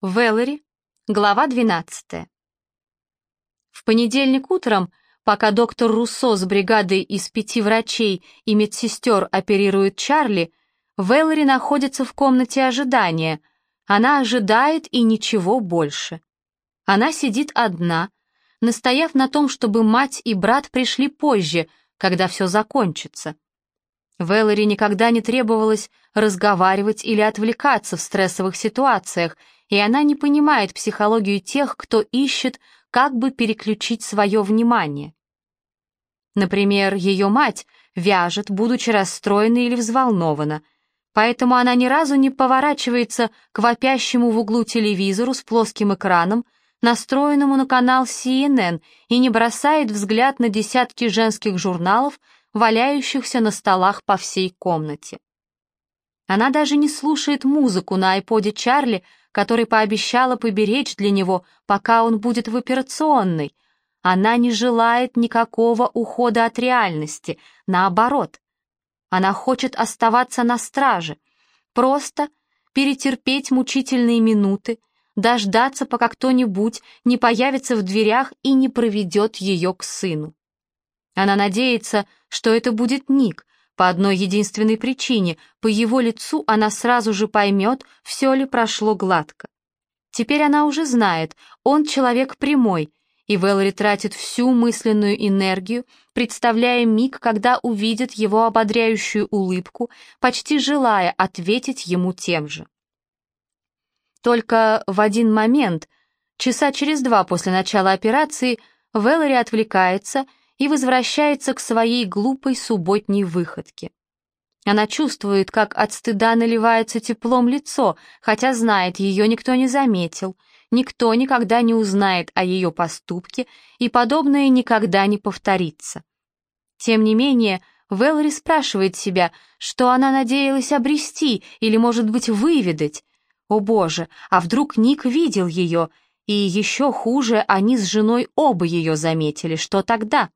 Веллери, глава 12. В понедельник утром, пока доктор Руссо с бригадой из пяти врачей и медсестер оперирует Чарли, Веллери находится в комнате ожидания. Она ожидает и ничего больше. Она сидит одна, настояв на том, чтобы мать и брат пришли позже, когда все закончится. Веллери никогда не требовалось разговаривать или отвлекаться в стрессовых ситуациях, и она не понимает психологию тех, кто ищет, как бы переключить свое внимание. Например, ее мать вяжет, будучи расстроена или взволнована, поэтому она ни разу не поворачивается к вопящему в углу телевизору с плоским экраном, настроенному на канал CNN, и не бросает взгляд на десятки женских журналов, валяющихся на столах по всей комнате. Она даже не слушает музыку на айподе Чарли, который пообещала поберечь для него, пока он будет в операционной. Она не желает никакого ухода от реальности, наоборот. Она хочет оставаться на страже, просто перетерпеть мучительные минуты, дождаться, пока кто-нибудь не появится в дверях и не проведет ее к сыну. Она надеется, что это будет Ник, по одной единственной причине, по его лицу она сразу же поймет, все ли прошло гладко. Теперь она уже знает, он человек прямой, и Вэлори тратит всю мысленную энергию, представляя миг, когда увидит его ободряющую улыбку, почти желая ответить ему тем же. Только в один момент, часа через два после начала операции, Вэлори отвлекается и возвращается к своей глупой субботней выходке. Она чувствует, как от стыда наливается теплом лицо, хотя знает, ее никто не заметил, никто никогда не узнает о ее поступке, и подобное никогда не повторится. Тем не менее, Вэлори спрашивает себя, что она надеялась обрести или, может быть, выведать. О боже, а вдруг Ник видел ее, и еще хуже, они с женой оба ее заметили, что тогда?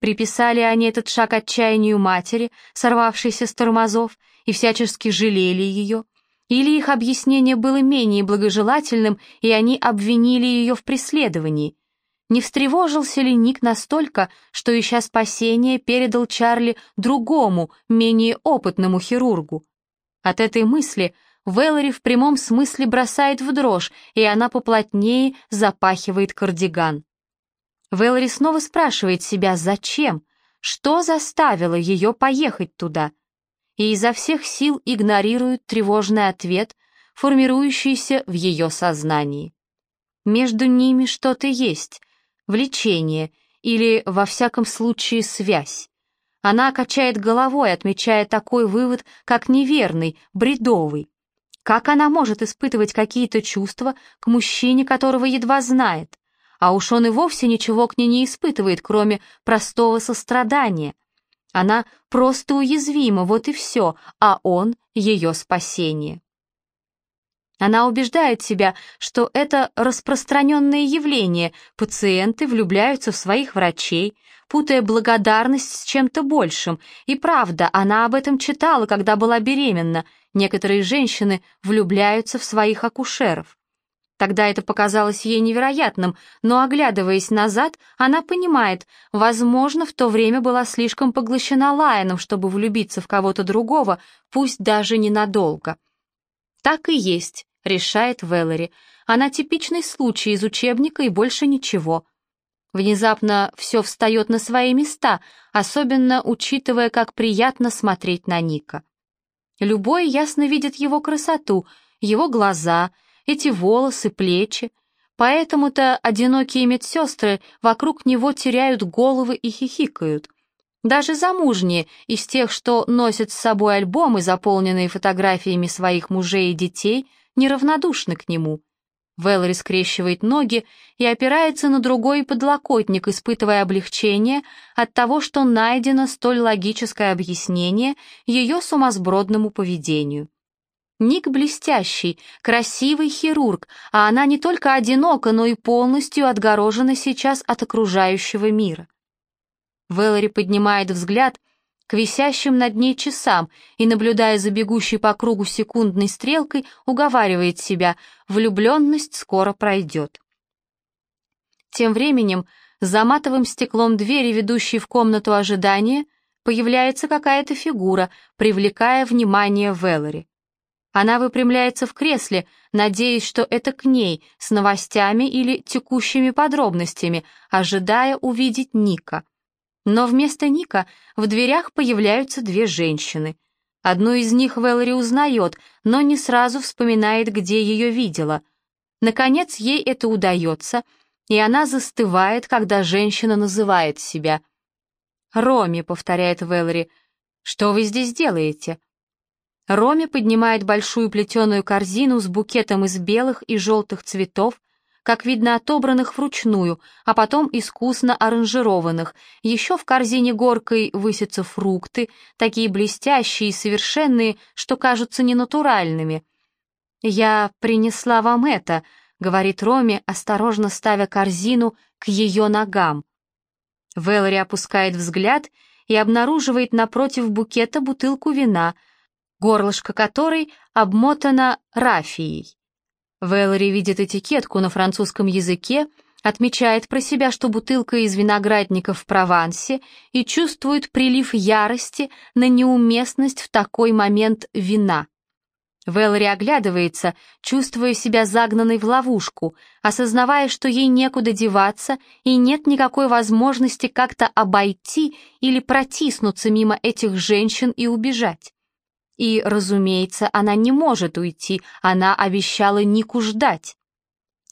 Приписали они этот шаг отчаянию матери, сорвавшейся с тормозов, и всячески жалели ее, или их объяснение было менее благожелательным, и они обвинили ее в преследовании. Не встревожился ли Ник настолько, что, ища спасения, передал Чарли другому, менее опытному хирургу? От этой мысли Вэллори в прямом смысле бросает в дрожь, и она поплотнее запахивает кардиган. Вэлори снова спрашивает себя, зачем, что заставило ее поехать туда, и изо всех сил игнорирует тревожный ответ, формирующийся в ее сознании. Между ними что-то есть, влечение или, во всяком случае, связь. Она качает головой, отмечая такой вывод, как неверный, бредовый. Как она может испытывать какие-то чувства к мужчине, которого едва знает? А уж он и вовсе ничего к ней не испытывает, кроме простого сострадания. Она просто уязвима, вот и все, а он — ее спасение. Она убеждает себя, что это распространенное явление, пациенты влюбляются в своих врачей, путая благодарность с чем-то большим, и правда, она об этом читала, когда была беременна, некоторые женщины влюбляются в своих акушеров. Тогда это показалось ей невероятным, но, оглядываясь назад, она понимает, возможно, в то время была слишком поглощена Лайоном, чтобы влюбиться в кого-то другого, пусть даже ненадолго. «Так и есть», — решает Веллери. «Она типичный случай из учебника и больше ничего». Внезапно все встает на свои места, особенно учитывая, как приятно смотреть на Ника. Любой ясно видит его красоту, его глаза — эти волосы, плечи. Поэтому-то одинокие медсестры вокруг него теряют головы и хихикают. Даже замужние, из тех, что носят с собой альбомы, заполненные фотографиями своих мужей и детей, неравнодушны к нему. Вэлори скрещивает ноги и опирается на другой подлокотник, испытывая облегчение от того, что найдено столь логическое объяснение ее сумасбродному поведению. Ник блестящий, красивый хирург, а она не только одинока, но и полностью отгорожена сейчас от окружающего мира. Вэллори поднимает взгляд к висящим над ней часам и, наблюдая за бегущей по кругу секундной стрелкой, уговаривает себя, влюбленность скоро пройдет. Тем временем за матовым стеклом двери, ведущей в комнату ожидания, появляется какая-то фигура, привлекая внимание Веллори. Она выпрямляется в кресле, надеясь, что это к ней, с новостями или текущими подробностями, ожидая увидеть Ника. Но вместо Ника в дверях появляются две женщины. Одну из них Веллори узнает, но не сразу вспоминает, где ее видела. Наконец ей это удается, и она застывает, когда женщина называет себя. «Роми», — повторяет Веллори, — «что вы здесь делаете?» Роми поднимает большую плетеную корзину с букетом из белых и желтых цветов, как видно отобранных вручную, а потом искусно аранжированных. Еще в корзине горкой высятся фрукты, такие блестящие и совершенные, что кажутся ненатуральными. «Я принесла вам это», — говорит Роми, осторожно ставя корзину к ее ногам. Вэлори опускает взгляд и обнаруживает напротив букета бутылку вина — горлышко которой обмотано рафией. Вэллори видит этикетку на французском языке, отмечает про себя, что бутылка из виноградника в Провансе и чувствует прилив ярости на неуместность в такой момент вина. Вэллори оглядывается, чувствуя себя загнанной в ловушку, осознавая, что ей некуда деваться и нет никакой возможности как-то обойти или протиснуться мимо этих женщин и убежать. И, разумеется, она не может уйти, она обещала Нику ждать.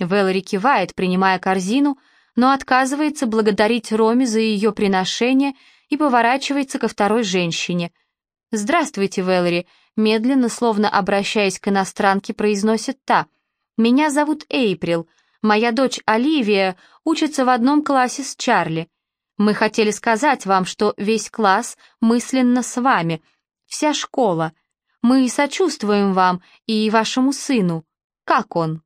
Вэлори кивает, принимая корзину, но отказывается благодарить Роме за ее приношение и поворачивается ко второй женщине. «Здравствуйте, Вэлори», медленно, словно обращаясь к иностранке, произносит та. «Меня зовут Эйприл. Моя дочь Оливия учится в одном классе с Чарли. Мы хотели сказать вам, что весь класс мысленно с вами — вся школа. Мы сочувствуем вам и вашему сыну. Как он?»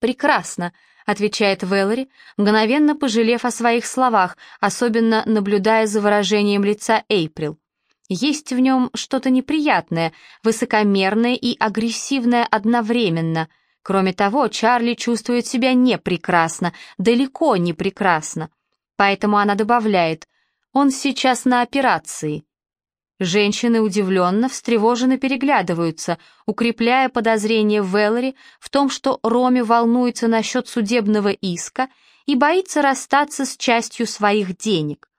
«Прекрасно», — отвечает Веллори, мгновенно пожалев о своих словах, особенно наблюдая за выражением лица Эйприл. Есть в нем что-то неприятное, высокомерное и агрессивное одновременно. Кроме того, Чарли чувствует себя не прекрасно, далеко не прекрасно. Поэтому она добавляет, он сейчас на операции. Женщины удивленно, встревоженно переглядываются, укрепляя подозрение Веллори в том, что Роме волнуется насчет судебного иска и боится расстаться с частью своих денег.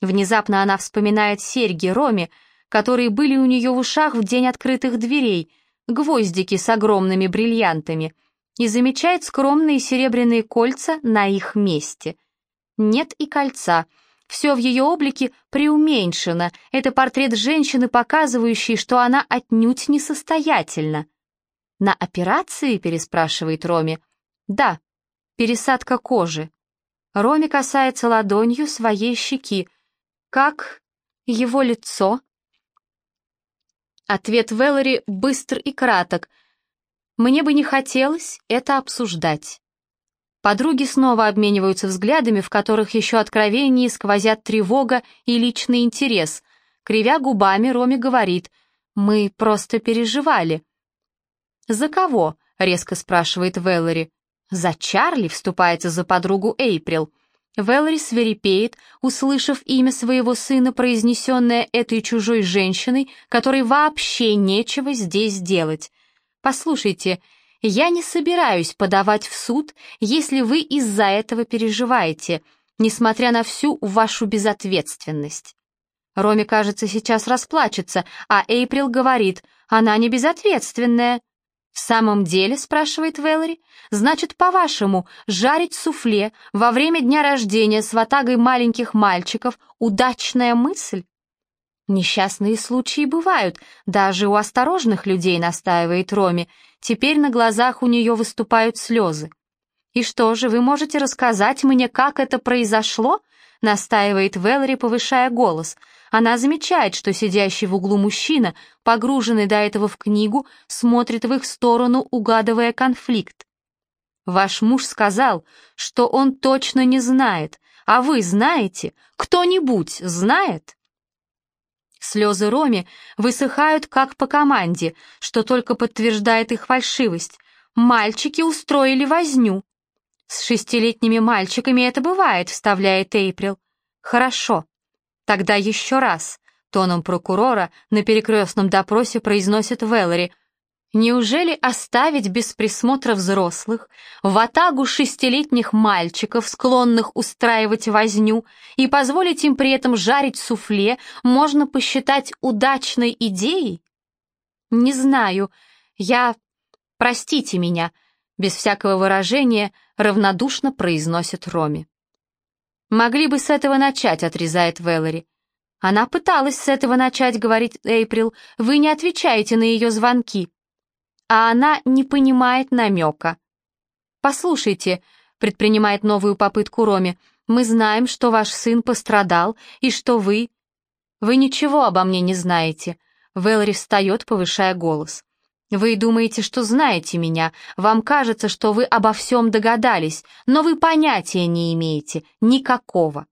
Внезапно она вспоминает серьги Роме, которые были у нее в ушах в день открытых дверей, гвоздики с огромными бриллиантами, и замечает скромные серебряные кольца на их месте. Нет и кольца — все в ее облике преуменьшено. Это портрет женщины, показывающий, что она отнюдь несостоятельна. «На операции?» — переспрашивает Роми. «Да, пересадка кожи». Роми касается ладонью своей щеки. «Как его лицо?» Ответ Веллори быстр и краток. «Мне бы не хотелось это обсуждать». Подруги снова обмениваются взглядами, в которых еще откровеннее сквозят тревога и личный интерес. Кривя губами, Роми говорит, «Мы просто переживали». «За кого?» — резко спрашивает Веллори. «За Чарли?» — вступается за подругу Эйприл. Веллори свирепеет, услышав имя своего сына, произнесенное этой чужой женщиной, которой вообще нечего здесь делать. «Послушайте, я не собираюсь подавать в суд, если вы из-за этого переживаете, несмотря на всю вашу безответственность. Роме, кажется, сейчас расплачется, а Эйприл говорит, она не безответственная. «В самом деле?» — спрашивает Вэллори. «Значит, по-вашему, жарить суфле во время дня рождения с ватагой маленьких мальчиков — удачная мысль?» «Несчастные случаи бывают, даже у осторожных людей», — настаивает Роми. Теперь на глазах у нее выступают слезы. «И что же, вы можете рассказать мне, как это произошло?» — настаивает Веллори, повышая голос. Она замечает, что сидящий в углу мужчина, погруженный до этого в книгу, смотрит в их сторону, угадывая конфликт. «Ваш муж сказал, что он точно не знает, а вы знаете? Кто-нибудь знает?» Слезы Роми высыхают как по команде, что только подтверждает их фальшивость. Мальчики устроили возню. «С шестилетними мальчиками это бывает», — вставляет Эйприл. «Хорошо. Тогда еще раз», — тоном прокурора на перекрестном допросе произносит Веллори. «Неужели оставить без присмотра взрослых в атагу шестилетних мальчиков, склонных устраивать возню, и позволить им при этом жарить суфле, можно посчитать удачной идеей?» «Не знаю. Я... Простите меня», — без всякого выражения равнодушно произносит Роми. «Могли бы с этого начать», — отрезает Веллори. «Она пыталась с этого начать», — говорит Эйприл. «Вы не отвечаете на ее звонки». А она не понимает намека. «Послушайте», — предпринимает новую попытку Роми, «мы знаем, что ваш сын пострадал и что вы...» «Вы ничего обо мне не знаете», — Веллори встает, повышая голос. Вы думаете, что знаете меня, вам кажется, что вы обо всем догадались, но вы понятия не имеете, никакого.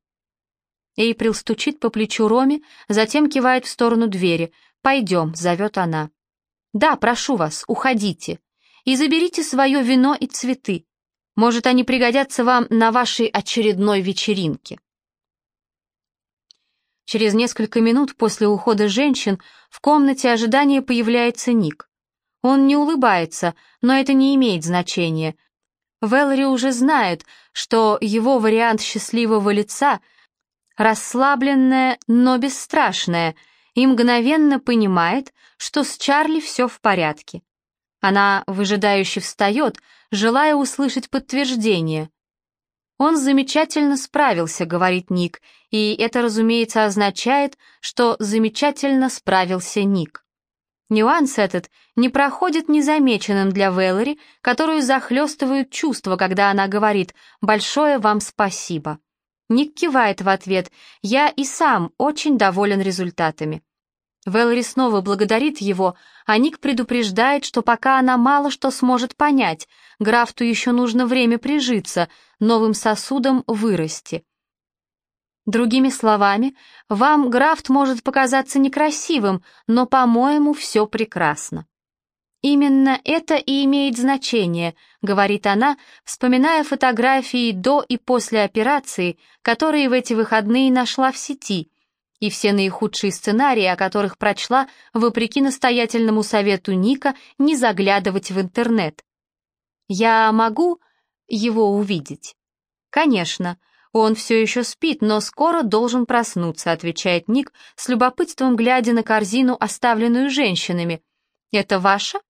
Эйприл стучит по плечу Роме, затем кивает в сторону двери. «Пойдем», — зовет она. «Да, прошу вас, уходите. И заберите свое вино и цветы. Может, они пригодятся вам на вашей очередной вечеринке». Через несколько минут после ухода женщин в комнате ожидания появляется Ник. Он не улыбается, но это не имеет значения. Веллори уже знает, что его вариант счастливого лица расслабленное, но бесстрашное, и мгновенно понимает, что с Чарли все в порядке. Она выжидающе встает, желая услышать подтверждение. «Он замечательно справился», — говорит Ник, и это, разумеется, означает, что замечательно справился Ник. Нюанс этот не проходит незамеченным для Вэллори, которую захлестывают чувства, когда она говорит «большое вам спасибо». Ник кивает в ответ «я и сам очень доволен результатами». Вэллори снова благодарит его, а Ник предупреждает, что пока она мало что сможет понять, Графту еще нужно время прижиться, новым сосудом вырасти. Другими словами, вам Графт может показаться некрасивым, но, по-моему, все прекрасно. «Именно это и имеет значение», — говорит она, вспоминая фотографии до и после операции, которые в эти выходные нашла в сети, и все наихудшие сценарии, о которых прочла, вопреки настоятельному совету Ника, не заглядывать в интернет. «Я могу его увидеть?» «Конечно», «Он все еще спит, но скоро должен проснуться», — отвечает Ник, с любопытством глядя на корзину, оставленную женщинами. «Это ваша?»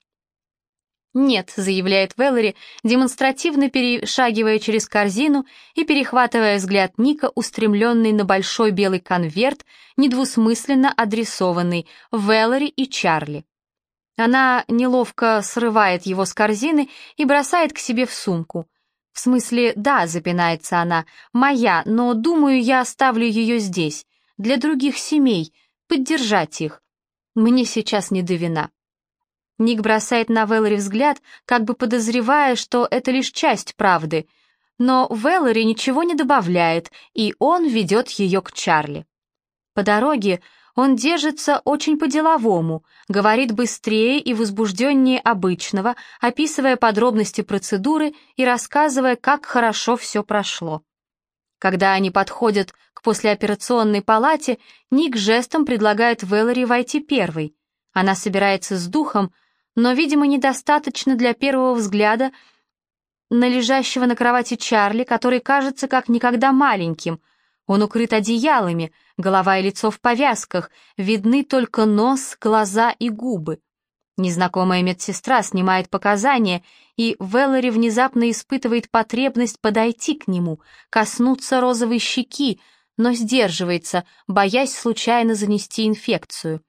«Нет», — заявляет Веллори, демонстративно перешагивая через корзину и перехватывая взгляд Ника, устремленный на большой белый конверт, недвусмысленно адресованный Веллори и Чарли. Она неловко срывает его с корзины и бросает к себе в сумку. «В смысле, да», — запинается она, — «моя, но, думаю, я оставлю ее здесь, для других семей, поддержать их. Мне сейчас не до вина». Ник бросает на Веллори взгляд, как бы подозревая, что это лишь часть правды, но Веллори ничего не добавляет, и он ведет ее к Чарли. По дороге он держится очень по-деловому, говорит быстрее и возбужденнее обычного, описывая подробности процедуры и рассказывая, как хорошо все прошло. Когда они подходят к послеоперационной палате, Ник жестом предлагает Веллори войти первой. Она собирается с духом, но, видимо, недостаточно для первого взгляда на лежащего на кровати Чарли, который кажется как никогда маленьким — он укрыт одеялами, голова и лицо в повязках, видны только нос, глаза и губы. Незнакомая медсестра снимает показания, и Веллори внезапно испытывает потребность подойти к нему, коснуться розовой щеки, но сдерживается, боясь случайно занести инфекцию.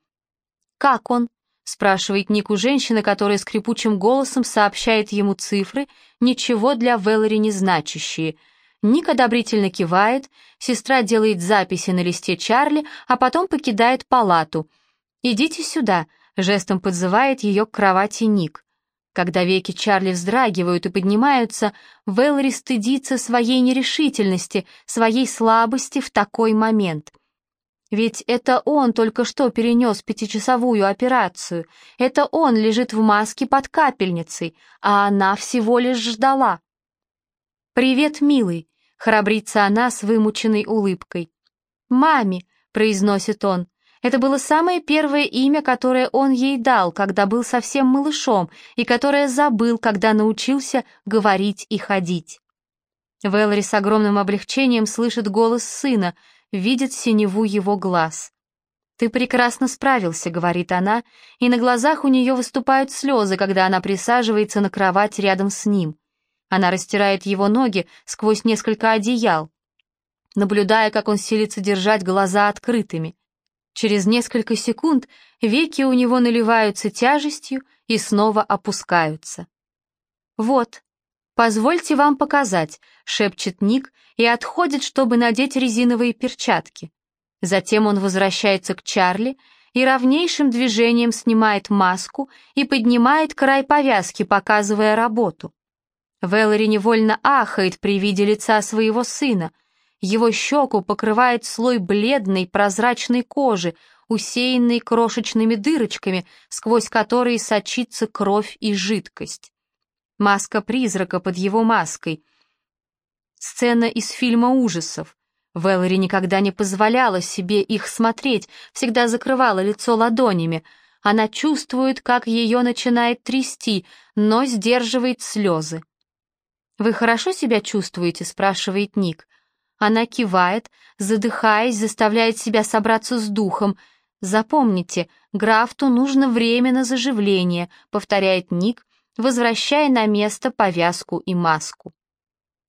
«Как он?» — спрашивает Ник у женщины, которая скрипучим голосом сообщает ему цифры, ничего для Веллори не значащие — Ник одобрительно кивает, сестра делает записи на листе Чарли, а потом покидает палату. «Идите сюда», — жестом подзывает ее к кровати Ник. Когда веки Чарли вздрагивают и поднимаются, Вэллори стыдится своей нерешительности, своей слабости в такой момент. Ведь это он только что перенес пятичасовую операцию. Это он лежит в маске под капельницей, а она всего лишь ждала. «Привет, милый», — храбрится она с вымученной улыбкой. «Маме», — произносит он, — это было самое первое имя, которое он ей дал, когда был совсем малышом, и которое забыл, когда научился говорить и ходить. Вэлори с огромным облегчением слышит голос сына, видит синеву его глаз. «Ты прекрасно справился», — говорит она, и на глазах у нее выступают слезы, когда она присаживается на кровать рядом с ним. Она растирает его ноги сквозь несколько одеял, наблюдая, как он силится держать глаза открытыми. Через несколько секунд веки у него наливаются тяжестью и снова опускаются. «Вот, позвольте вам показать», — шепчет Ник и отходит, чтобы надеть резиновые перчатки. Затем он возвращается к Чарли и ровнейшим движением снимает маску и поднимает край повязки, показывая работу. Вэллори невольно ахает при виде лица своего сына. Его щеку покрывает слой бледной прозрачной кожи, усеянной крошечными дырочками, сквозь которые сочится кровь и жидкость. Маска призрака под его маской. Сцена из фильма ужасов. Вэллори никогда не позволяла себе их смотреть, всегда закрывала лицо ладонями. Она чувствует, как ее начинает трясти, но сдерживает слезы. «Вы хорошо себя чувствуете?» — спрашивает Ник. Она кивает, задыхаясь, заставляет себя собраться с духом. «Запомните, Графту нужно время на заживление», — повторяет Ник, возвращая на место повязку и маску.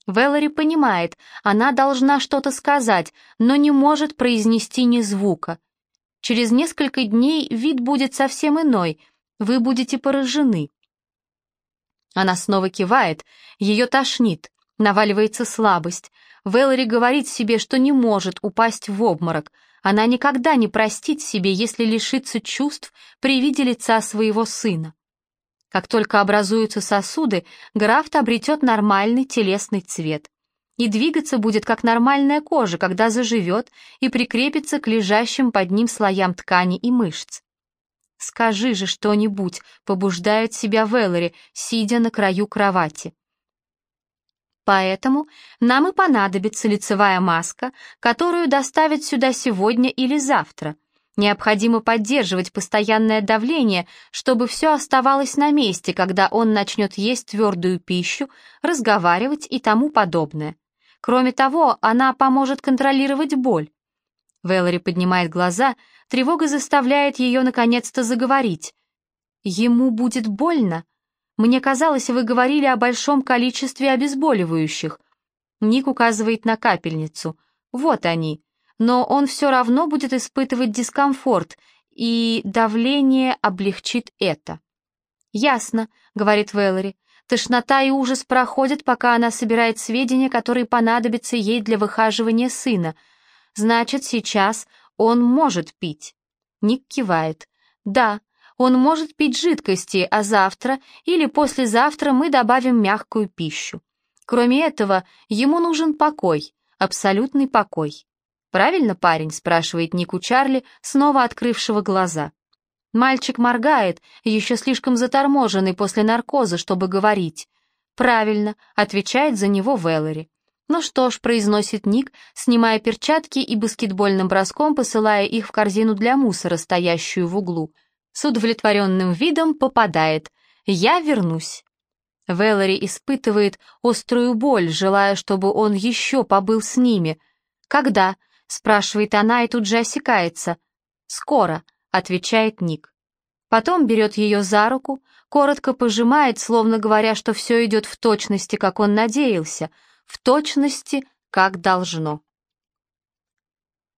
Веллори понимает, она должна что-то сказать, но не может произнести ни звука. Через несколько дней вид будет совсем иной, вы будете поражены. Она снова кивает, ее тошнит, наваливается слабость. Вэллори говорит себе, что не может упасть в обморок. Она никогда не простит себе, если лишится чувств при виде лица своего сына. Как только образуются сосуды, графт обретет нормальный телесный цвет. И двигаться будет как нормальная кожа, когда заживет и прикрепится к лежащим под ним слоям ткани и мышц. «Скажи же что-нибудь», — побуждает себя Веллори, сидя на краю кровати. Поэтому нам и понадобится лицевая маска, которую доставят сюда сегодня или завтра. Необходимо поддерживать постоянное давление, чтобы все оставалось на месте, когда он начнет есть твердую пищу, разговаривать и тому подобное. Кроме того, она поможет контролировать боль. Вэллори поднимает глаза, тревога заставляет ее наконец-то заговорить. «Ему будет больно? Мне казалось, вы говорили о большом количестве обезболивающих». Ник указывает на капельницу. «Вот они. Но он все равно будет испытывать дискомфорт, и давление облегчит это». «Ясно», — говорит Вэллори. Тошнота и ужас проходят, пока она собирает сведения, которые понадобятся ей для выхаживания сына — Значит, сейчас он может пить. Ник кивает. Да, он может пить жидкости, а завтра или послезавтра мы добавим мягкую пищу. Кроме этого, ему нужен покой, абсолютный покой. «Правильно, парень?» — спрашивает Ник у Чарли, снова открывшего глаза. Мальчик моргает, еще слишком заторможенный после наркоза, чтобы говорить. «Правильно», — отвечает за него Веллори. «Ну что ж», — произносит Ник, снимая перчатки и баскетбольным броском посылая их в корзину для мусора, стоящую в углу. С удовлетворенным видом попадает. «Я вернусь». Вэллори испытывает острую боль, желая, чтобы он еще побыл с ними. «Когда?» — спрашивает она и тут же осекается. «Скоро», — отвечает Ник. Потом берет ее за руку, коротко пожимает, словно говоря, что все идет в точности, как он надеялся — в точности, как должно.